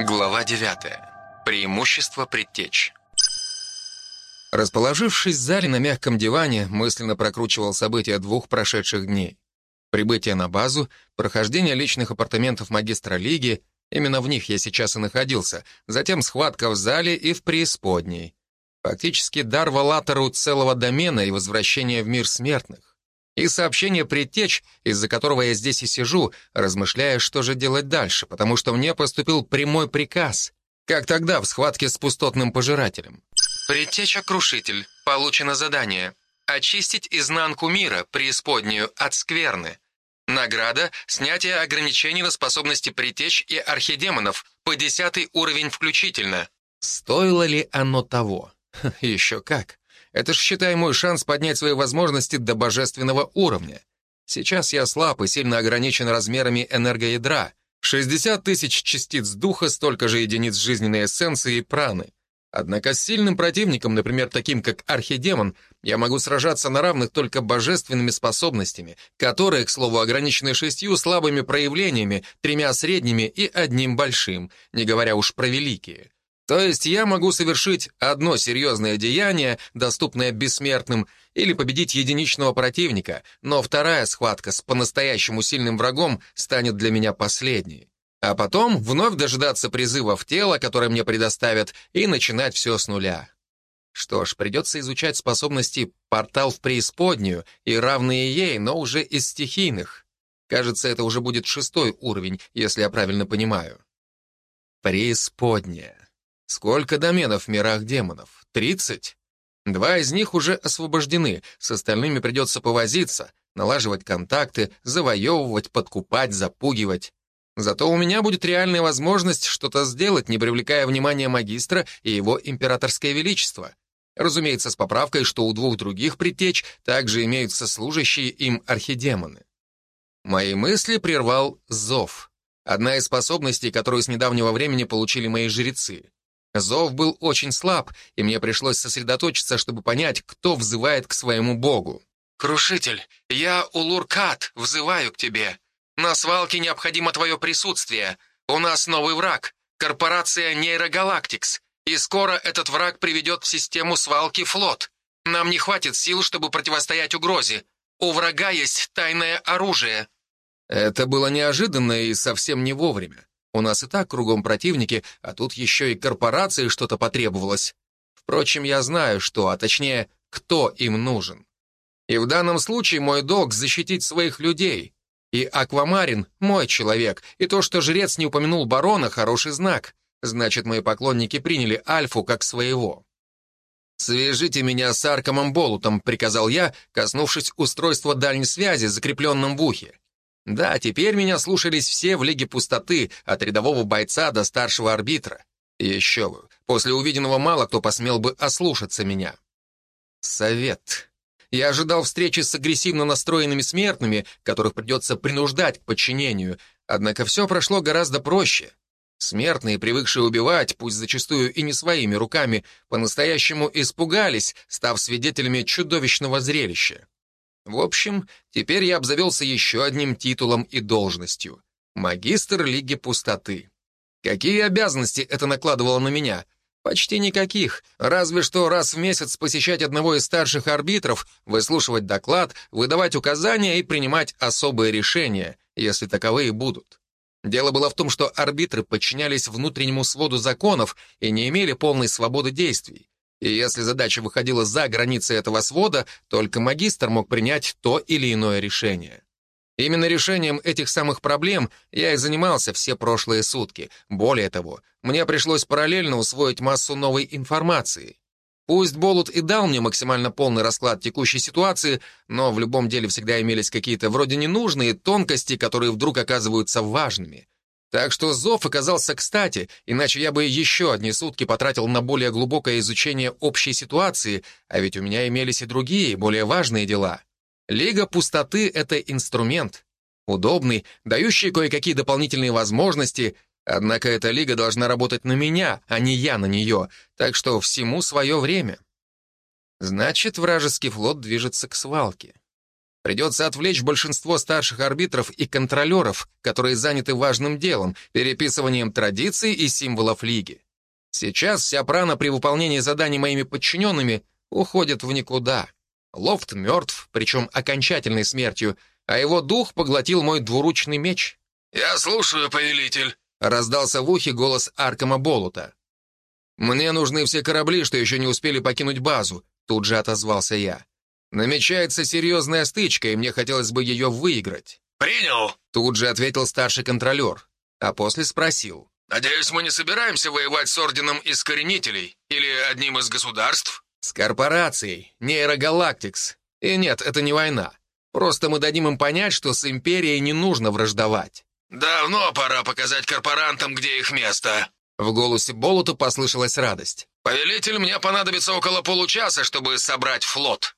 Глава 9. Преимущество предтеч. Расположившись в зале на мягком диване, мысленно прокручивал события двух прошедших дней. Прибытие на базу, прохождение личных апартаментов магистра Лиги, именно в них я сейчас и находился, затем схватка в зале и в преисподней. Фактически дар Валатору целого домена и возвращение в мир смертных. И сообщение предтеч, из-за которого я здесь и сижу, размышляя, что же делать дальше, потому что мне поступил прямой приказ, как тогда в схватке с пустотным пожирателем. Предтеча-крушитель. Получено задание. Очистить изнанку мира, преисподнюю, от скверны. Награда — снятие ограничений на способности притеч и архидемонов по десятый уровень включительно. Стоило ли оно того? Еще как. Это ж, считай, мой шанс поднять свои возможности до божественного уровня. Сейчас я слаб и сильно ограничен размерами энергоядра. 60 тысяч частиц духа, столько же единиц жизненной эссенции и праны. Однако с сильным противником, например, таким как архидемон, я могу сражаться на равных только божественными способностями, которые, к слову, ограничены шестью слабыми проявлениями, тремя средними и одним большим, не говоря уж про великие. То есть я могу совершить одно серьезное деяние, доступное бессмертным, или победить единичного противника, но вторая схватка с по-настоящему сильным врагом станет для меня последней. А потом вновь дожидаться призыва в тело, которое мне предоставят, и начинать все с нуля. Что ж, придется изучать способности портал в преисподнюю и равные ей, но уже из стихийных. Кажется, это уже будет шестой уровень, если я правильно понимаю. Преисподняя. Сколько доменов в мирах демонов? Тридцать? Два из них уже освобождены, с остальными придется повозиться, налаживать контакты, завоевывать, подкупать, запугивать. Зато у меня будет реальная возможность что-то сделать, не привлекая внимания магистра и его императорское величество. Разумеется, с поправкой, что у двух других предтеч также имеются служащие им архидемоны. Мои мысли прервал зов. Одна из способностей, которую с недавнего времени получили мои жрецы. Зов был очень слаб, и мне пришлось сосредоточиться, чтобы понять, кто взывает к своему богу. «Крушитель, я Улуркат, взываю к тебе. На свалке необходимо твое присутствие. У нас новый враг, корпорация Нейрогалактикс, и скоро этот враг приведет в систему свалки флот. Нам не хватит сил, чтобы противостоять угрозе. У врага есть тайное оружие». Это было неожиданно и совсем не вовремя. У нас и так кругом противники, а тут еще и корпорации что-то потребовалось. Впрочем, я знаю, что, а точнее, кто им нужен. И в данном случае мой долг — защитить своих людей. И Аквамарин — мой человек, и то, что жрец не упомянул барона, — хороший знак. Значит, мои поклонники приняли Альфу как своего. «Свяжите меня с Аркомом Болутом», — приказал я, коснувшись устройства дальней связи, закрепленном в ухе. Да, теперь меня слушались все в Лиге Пустоты, от рядового бойца до старшего арбитра. еще бы, после увиденного мало кто посмел бы ослушаться меня. Совет. Я ожидал встречи с агрессивно настроенными смертными, которых придется принуждать к подчинению, однако все прошло гораздо проще. Смертные, привыкшие убивать, пусть зачастую и не своими руками, по-настоящему испугались, став свидетелями чудовищного зрелища. В общем, теперь я обзавелся еще одним титулом и должностью — магистр Лиги Пустоты. Какие обязанности это накладывало на меня? Почти никаких, разве что раз в месяц посещать одного из старших арбитров, выслушивать доклад, выдавать указания и принимать особые решения, если таковые будут. Дело было в том, что арбитры подчинялись внутреннему своду законов и не имели полной свободы действий. И если задача выходила за границы этого свода, только магистр мог принять то или иное решение. Именно решением этих самых проблем я и занимался все прошлые сутки. Более того, мне пришлось параллельно усвоить массу новой информации. Пусть Болут и дал мне максимально полный расклад текущей ситуации, но в любом деле всегда имелись какие-то вроде ненужные тонкости, которые вдруг оказываются важными. Так что зов оказался кстати, иначе я бы еще одни сутки потратил на более глубокое изучение общей ситуации, а ведь у меня имелись и другие, более важные дела. Лига пустоты — это инструмент. Удобный, дающий кое-какие дополнительные возможности, однако эта лига должна работать на меня, а не я на нее, так что всему свое время. Значит, вражеский флот движется к свалке. Придется отвлечь большинство старших арбитров и контролеров, которые заняты важным делом, переписыванием традиций и символов лиги. Сейчас вся прана при выполнении заданий моими подчиненными уходит в никуда. Лофт мертв, причем окончательной смертью, а его дух поглотил мой двуручный меч. «Я слушаю, повелитель», — раздался в ухе голос Аркама Болута. «Мне нужны все корабли, что еще не успели покинуть базу», — тут же отозвался я. «Намечается серьезная стычка, и мне хотелось бы ее выиграть». «Принял», — тут же ответил старший контролер, а после спросил. «Надеюсь, мы не собираемся воевать с Орденом Искоренителей или одним из государств?» «С корпорацией, Нейрогалактикс. И нет, это не война. Просто мы дадим им понять, что с Империей не нужно враждовать». «Давно пора показать корпорантам, где их место». В голосе Болота послышалась радость. «Повелитель, мне понадобится около получаса, чтобы собрать флот».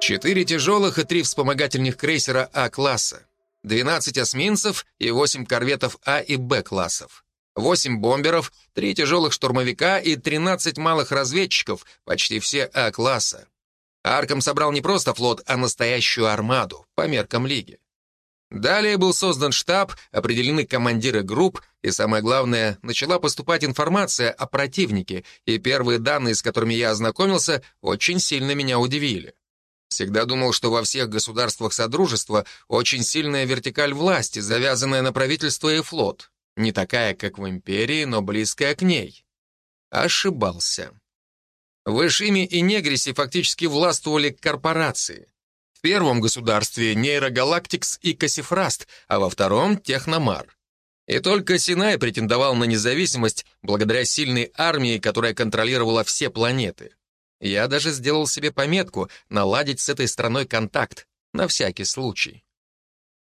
Четыре тяжелых и три вспомогательных крейсера А-класса. 12 эсминцев и 8 корветов А и Б классов. 8 бомберов, 3 тяжелых штурмовика и 13 малых разведчиков, почти все А-класса. Арком собрал не просто флот, а настоящую армаду, по меркам Лиги. Далее был создан штаб, определены командиры групп, и самое главное, начала поступать информация о противнике, и первые данные, с которыми я ознакомился, очень сильно меня удивили. Всегда думал, что во всех государствах Содружества очень сильная вертикаль власти, завязанная на правительство и флот. Не такая, как в империи, но близкая к ней. Ошибался. В Ишиме и Негрисе фактически властвовали корпорации. В первом государстве Нейрогалактикс и Кассифраст, а во втором — Техномар. И только Синай претендовал на независимость благодаря сильной армии, которая контролировала все планеты. Я даже сделал себе пометку наладить с этой страной контакт, на всякий случай.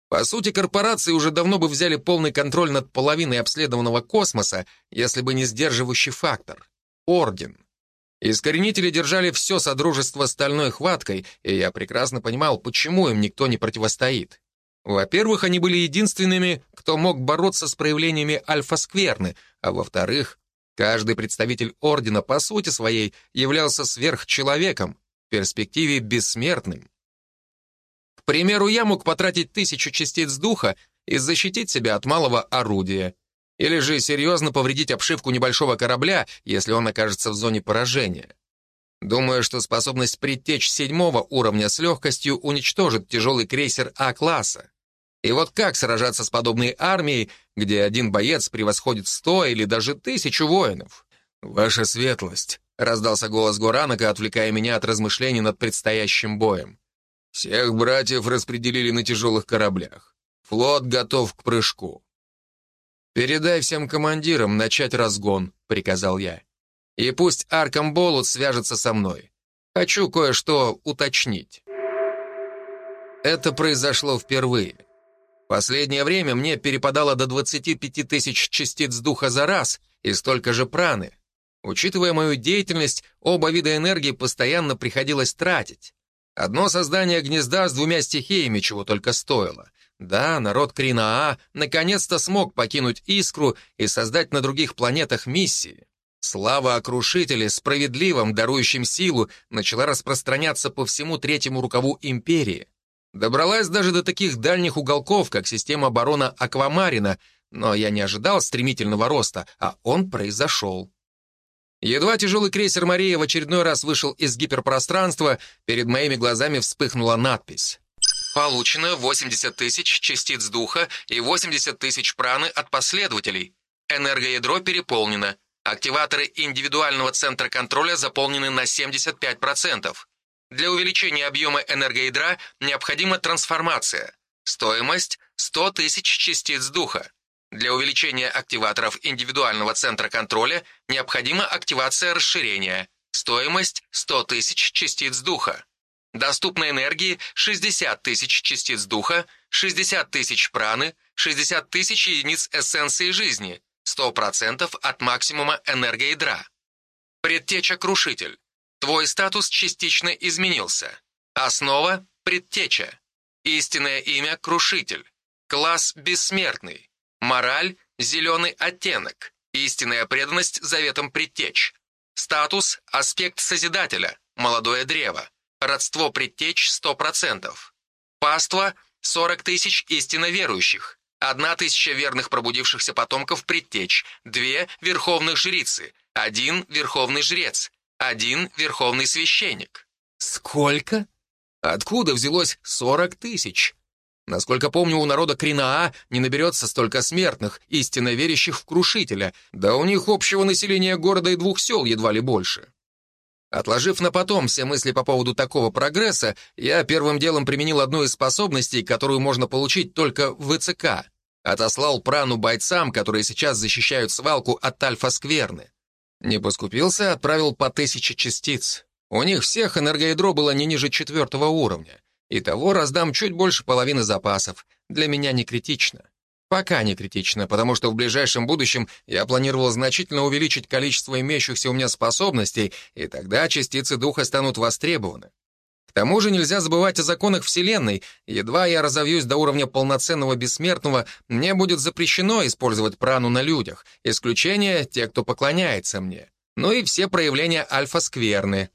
По сути, корпорации уже давно бы взяли полный контроль над половиной обследованного космоса, если бы не сдерживающий фактор — Орден. Искоренители держали все содружество стальной хваткой, и я прекрасно понимал, почему им никто не противостоит. Во-первых, они были единственными, кто мог бороться с проявлениями альфа-скверны, а во-вторых, Каждый представитель Ордена по сути своей являлся сверхчеловеком, в перспективе бессмертным. К примеру, я мог потратить тысячу частиц духа и защитить себя от малого орудия, или же серьезно повредить обшивку небольшого корабля, если он окажется в зоне поражения. Думаю, что способность предтечь седьмого уровня с легкостью уничтожит тяжелый крейсер А-класса. И вот как сражаться с подобной армией, где один боец превосходит сто или даже тысячу воинов? «Ваша светлость», — раздался голос Горанака, отвлекая меня от размышлений над предстоящим боем. «Всех братьев распределили на тяжелых кораблях. Флот готов к прыжку». «Передай всем командирам начать разгон», — приказал я. «И пусть Аркам Болут свяжется со мной. Хочу кое-что уточнить». Это произошло впервые. Последнее время мне перепадало до 25 тысяч частиц духа за раз и столько же праны. Учитывая мою деятельность, оба вида энергии постоянно приходилось тратить. Одно создание гнезда с двумя стихиями чего только стоило. Да, народ Кринаа наконец-то смог покинуть Искру и создать на других планетах миссии. Слава о Крушителе, справедливом, дарующем силу, начала распространяться по всему третьему рукаву Империи. Добралась даже до таких дальних уголков, как система обороны Аквамарина, но я не ожидал стремительного роста, а он произошел. Едва тяжелый крейсер «Мария» в очередной раз вышел из гиперпространства, перед моими глазами вспыхнула надпись. Получено 80 тысяч частиц духа и 80 тысяч праны от последователей. Энергоядро переполнено. Активаторы индивидуального центра контроля заполнены на 75%. Для увеличения объема энергоядра необходима трансформация. Стоимость – 100 тысяч частиц духа. Для увеличения активаторов индивидуального центра контроля необходима активация расширения. Стоимость – 100 тысяч частиц духа. Доступной энергии – 60 тысяч частиц духа, 60 тысяч праны, 60 тысяч единиц эссенции жизни, 100% от максимума энергоядра. Предтеча-крушитель. Твой статус частично изменился. Основа – предтеча. Истинное имя – крушитель. Класс – бессмертный. Мораль – зеленый оттенок. Истинная преданность заветам предтеч. Статус – аспект Созидателя, молодое древо. родство предтеч 100%. Паства – 40 тысяч истинно верующих. Одна тысяча верных пробудившихся потомков предтеч, две верховных жрицы, один верховный жрец, один верховный священник. Сколько? Откуда взялось 40 тысяч? Насколько помню, у народа Кринаа не наберется столько смертных, истинно верящих в Крушителя, да у них общего населения города и двух сел едва ли больше. Отложив на потом все мысли по поводу такого прогресса, я первым делом применил одну из способностей, которую можно получить только в ВЦК. Отослал прану бойцам, которые сейчас защищают свалку от Альфа-Скверны. Не поскупился, отправил по тысяче частиц. У них всех энергоядро было не ниже четвертого уровня. Итого раздам чуть больше половины запасов. Для меня не критично. Пока не критично, потому что в ближайшем будущем я планировал значительно увеличить количество имеющихся у меня способностей, и тогда частицы духа станут востребованы. К тому же нельзя забывать о законах Вселенной. Едва я разовьюсь до уровня полноценного бессмертного, мне будет запрещено использовать прану на людях. Исключение — те, кто поклоняется мне. Ну и все проявления альфа-скверны.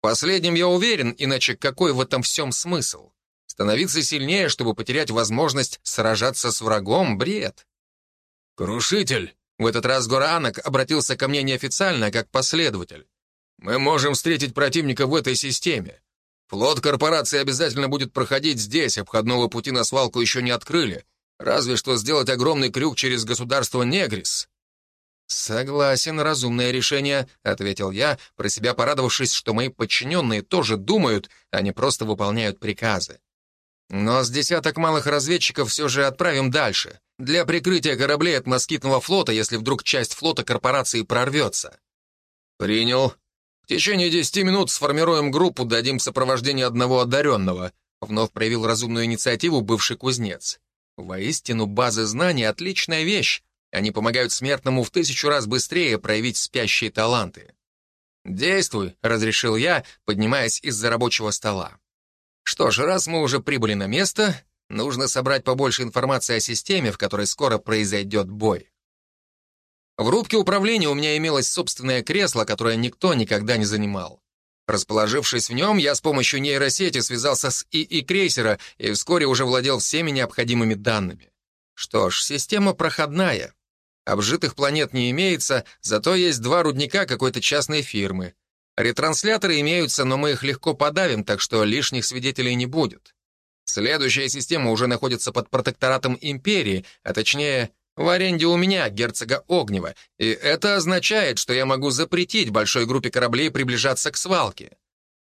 Последним я уверен, иначе какой в этом всем смысл? Становиться сильнее, чтобы потерять возможность сражаться с врагом — бред. «Крушитель!» В этот раз Горанок обратился ко мне неофициально, как последователь. «Мы можем встретить противника в этой системе. Флот корпорации обязательно будет проходить здесь, обходного пути на свалку еще не открыли. Разве что сделать огромный крюк через государство Негрис». «Согласен, разумное решение», — ответил я, про себя порадовавшись, что мои подчиненные тоже думают, а не просто выполняют приказы. Но с десяток малых разведчиков все же отправим дальше, для прикрытия кораблей от москитного флота, если вдруг часть флота корпорации прорвется. Принял. В течение десяти минут сформируем группу, дадим сопровождение одного одаренного. Вновь проявил разумную инициативу бывший кузнец. Воистину, базы знаний — отличная вещь. Они помогают смертному в тысячу раз быстрее проявить спящие таланты. «Действуй», — разрешил я, поднимаясь из-за рабочего стола. Что ж, раз мы уже прибыли на место, нужно собрать побольше информации о системе, в которой скоро произойдет бой. В рубке управления у меня имелось собственное кресло, которое никто никогда не занимал. Расположившись в нем, я с помощью нейросети связался с ИИ крейсера и вскоре уже владел всеми необходимыми данными. Что ж, система проходная. Обжитых планет не имеется, зато есть два рудника какой-то частной фирмы. Ретрансляторы имеются, но мы их легко подавим, так что лишних свидетелей не будет. Следующая система уже находится под протекторатом империи, а точнее, в аренде у меня, герцога Огнева, и это означает, что я могу запретить большой группе кораблей приближаться к свалке.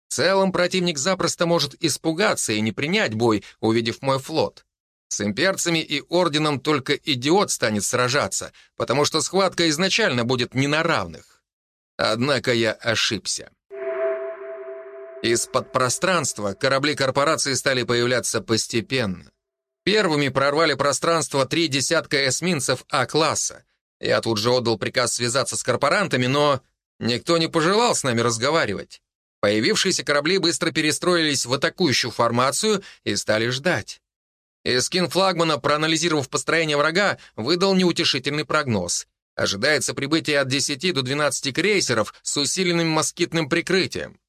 В целом противник запросто может испугаться и не принять бой, увидев мой флот. С имперцами и орденом только идиот станет сражаться, потому что схватка изначально будет не на равных. Однако я ошибся. Из-под пространства корабли корпорации стали появляться постепенно. Первыми прорвали пространство три десятка эсминцев А-класса. Я тут же отдал приказ связаться с корпорантами, но никто не пожелал с нами разговаривать. Появившиеся корабли быстро перестроились в атакующую формацию и стали ждать. Эскин флагмана, проанализировав построение врага, выдал неутешительный прогноз. Ожидается прибытие от 10 до 12 крейсеров с усиленным москитным прикрытием.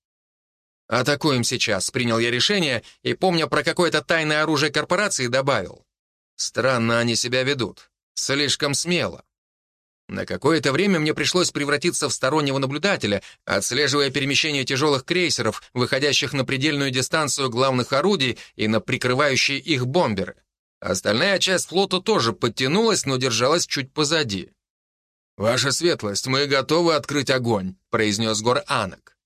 «Атакуем сейчас», — принял я решение и, помня про какое-то тайное оружие корпорации, добавил. «Странно они себя ведут. Слишком смело». На какое-то время мне пришлось превратиться в стороннего наблюдателя, отслеживая перемещение тяжелых крейсеров, выходящих на предельную дистанцию главных орудий и на прикрывающие их бомберы. Остальная часть флота тоже подтянулась, но держалась чуть позади. «Ваша светлость, мы готовы открыть огонь», — произнес Гор Анок.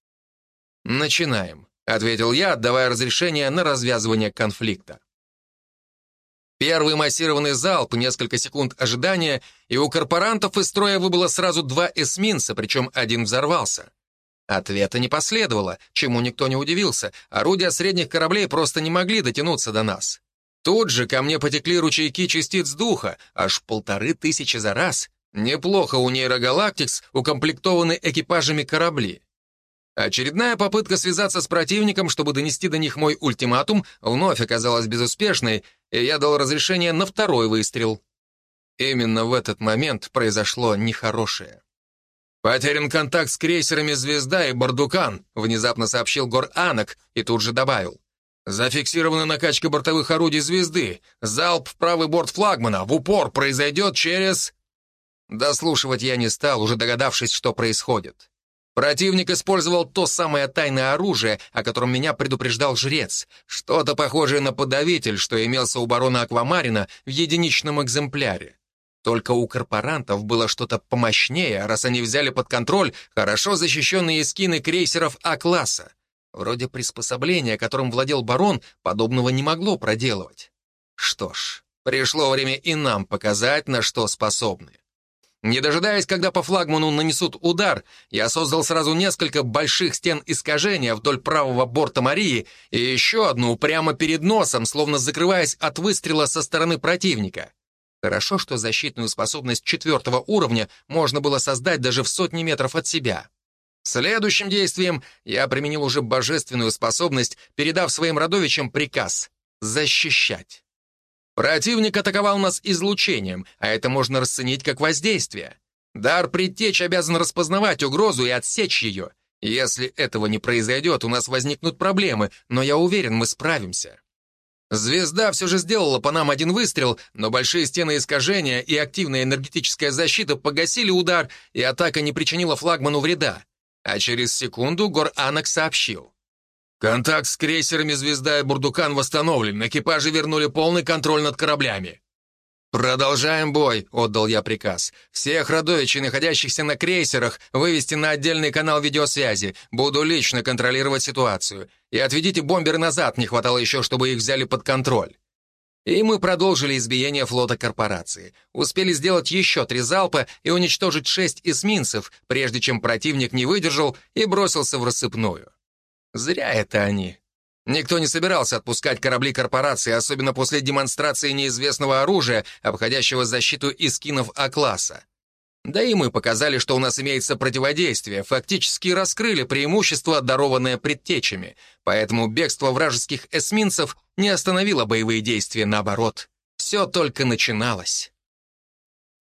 «Начинаем», — ответил я, отдавая разрешение на развязывание конфликта. Первый массированный залп, несколько секунд ожидания, и у корпорантов из строя выбыло сразу два эсминца, причем один взорвался. Ответа не последовало, чему никто не удивился. Орудия средних кораблей просто не могли дотянуться до нас. Тут же ко мне потекли ручейки частиц духа, аж полторы тысячи за раз, Неплохо у нейрогалактикс укомплектованы экипажами корабли. Очередная попытка связаться с противником, чтобы донести до них мой ультиматум, вновь оказалась безуспешной, и я дал разрешение на второй выстрел. Именно в этот момент произошло нехорошее. «Потерян контакт с крейсерами «Звезда» и «Бардукан», внезапно сообщил Гор Анок и тут же добавил. «Зафиксирована накачка бортовых орудий «Звезды». Залп в правый борт флагмана в упор произойдет через...» Дослушивать я не стал, уже догадавшись, что происходит. Противник использовал то самое тайное оружие, о котором меня предупреждал жрец. Что-то похожее на подавитель, что имелся у барона Аквамарина в единичном экземпляре. Только у корпорантов было что-то помощнее, раз они взяли под контроль хорошо защищенные скины крейсеров А-класса. Вроде приспособления, которым владел барон, подобного не могло проделывать. Что ж, пришло время и нам показать, на что способны. Не дожидаясь, когда по флагману нанесут удар, я создал сразу несколько больших стен искажения вдоль правого борта Марии и еще одну прямо перед носом, словно закрываясь от выстрела со стороны противника. Хорошо, что защитную способность четвертого уровня можно было создать даже в сотни метров от себя. Следующим действием я применил уже божественную способность, передав своим родовичам приказ — защищать. Противник атаковал нас излучением, а это можно расценить как воздействие. Дар предтеч обязан распознавать угрозу и отсечь ее. Если этого не произойдет, у нас возникнут проблемы, но я уверен, мы справимся. Звезда все же сделала по нам один выстрел, но большие стены искажения и активная энергетическая защита погасили удар, и атака не причинила флагману вреда. А через секунду Гор Анок сообщил. «Контакт с крейсерами «Звезда» и «Бурдукан» восстановлен, экипажи вернули полный контроль над кораблями». «Продолжаем бой», — отдал я приказ. «Всех родовичей, находящихся на крейсерах, вывести на отдельный канал видеосвязи. Буду лично контролировать ситуацию. И отведите бомберы назад, не хватало еще, чтобы их взяли под контроль». И мы продолжили избиение флота корпорации. Успели сделать еще три залпа и уничтожить шесть эсминцев, прежде чем противник не выдержал и бросился в рассыпную. Зря это они. Никто не собирался отпускать корабли корпорации, особенно после демонстрации неизвестного оружия, обходящего защиту искинов А-класса. Да и мы показали, что у нас имеется противодействие, фактически раскрыли преимущество, дарованное предтечами, поэтому бегство вражеских эсминцев не остановило боевые действия, наоборот. Все только начиналось.